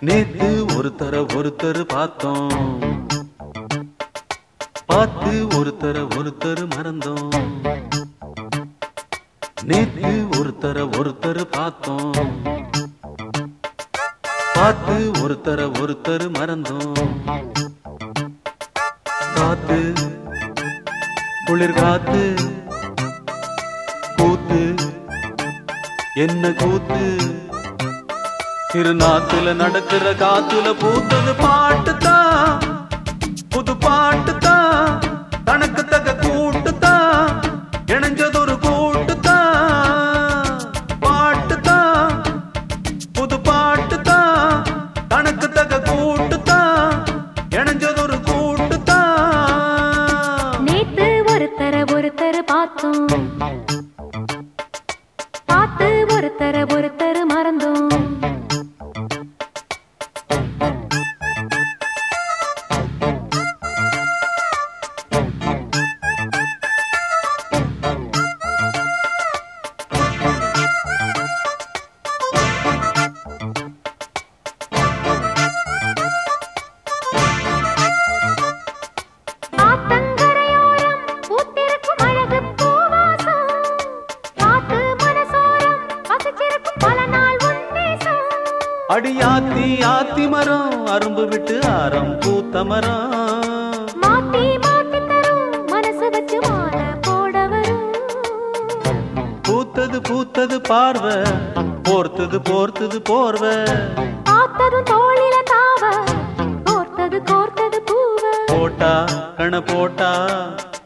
நேத்து ஒருத்தர ஒருத்தர் பார்த்தோம். பார்த்து ஒருத்தர ஒருத்தர் மறந்தோம். நேத்து ஒருத்தர ஒருத்தர் பார்த்தோம் பார்த்து ஒருத்தர ஒருத்தர் மறந்தோம். காத்து குளிர் காத்து கூத்து என்ன கூத்து? திருநாத்துல நடக்கிற காத்துல பூத்தது பாட்டு தான் புது பா அடியாத்தி ஆத்தி மரம் அரும்பு விட்டு ஆரம் பூத்த மரம் மாத்தி மாத்தி தரும் மனசு வச்சு போட வரும். பூத்தது பூத்தது பார்வை போர்த்தது போர்த்தது போர்வை பார்த்ததும் தோளில தாவ, கோர்த்தது கோர்த்தது பூவ. போட்டா கண போட்டா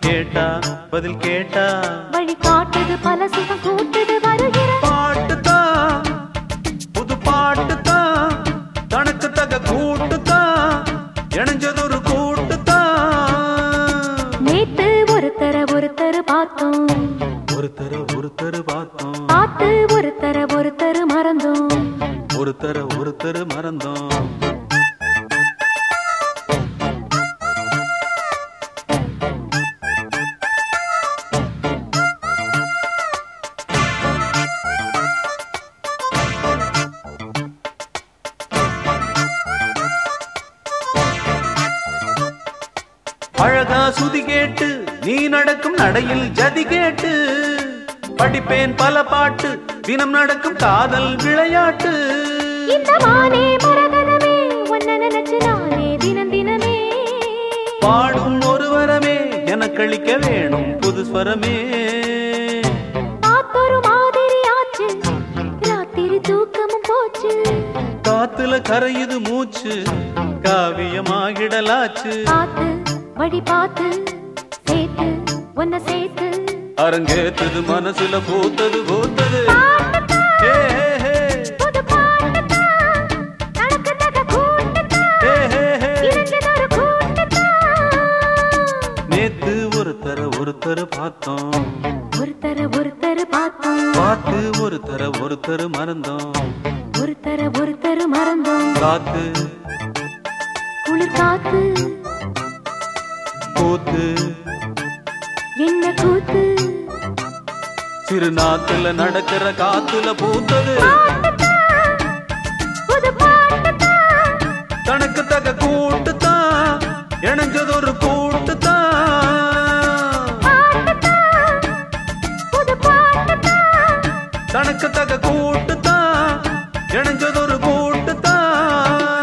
கேட்டா பதில் கேட்டா வழி காட்டுது பல சுகம் கூட்டுது வருகிற தக அழகா சுதி கேட்டு நீ நடக்கும் நடையில் ஜதி கேட்டு. படிப்பேன் பல பாட்டு தினம் நடக்கும் காதல் விளையாட்டு. பாடும் ஒரு வரமே எனக்களிக்க வேணும் புது ஸ்வரமே. காத்துல கரையுது மூச்சு காவியமாகிடலாச்சு. வழி பார்த்து சேர்த்து உன்னை சேர்த்து. அரங்கேத்தது மனசுல பூத்தது பூத்தது. நேத்து ஒருத்தர ஒருத்தர் பார்த்தோம். ஒருத்தர ஒருத்தர் பார்த்தோம். பார்த்து ஒருத்தர ஒருத்தர் மறந்தோம். ஒருத்தர ஒருத்தர் மறந்தோம். காத்து. குளிர் காத்து கூத்து. என்ன கூத்து? சிறுநாத்துல நடக்கிற காத்துல பூத்தது. தனக்கு தக கூட்டு தான் இணைஞ்சதொரு கூட்டு தான். தனக்கு தக கூட்டு தான் இணைஞ்சதொரு கூட்டு தான்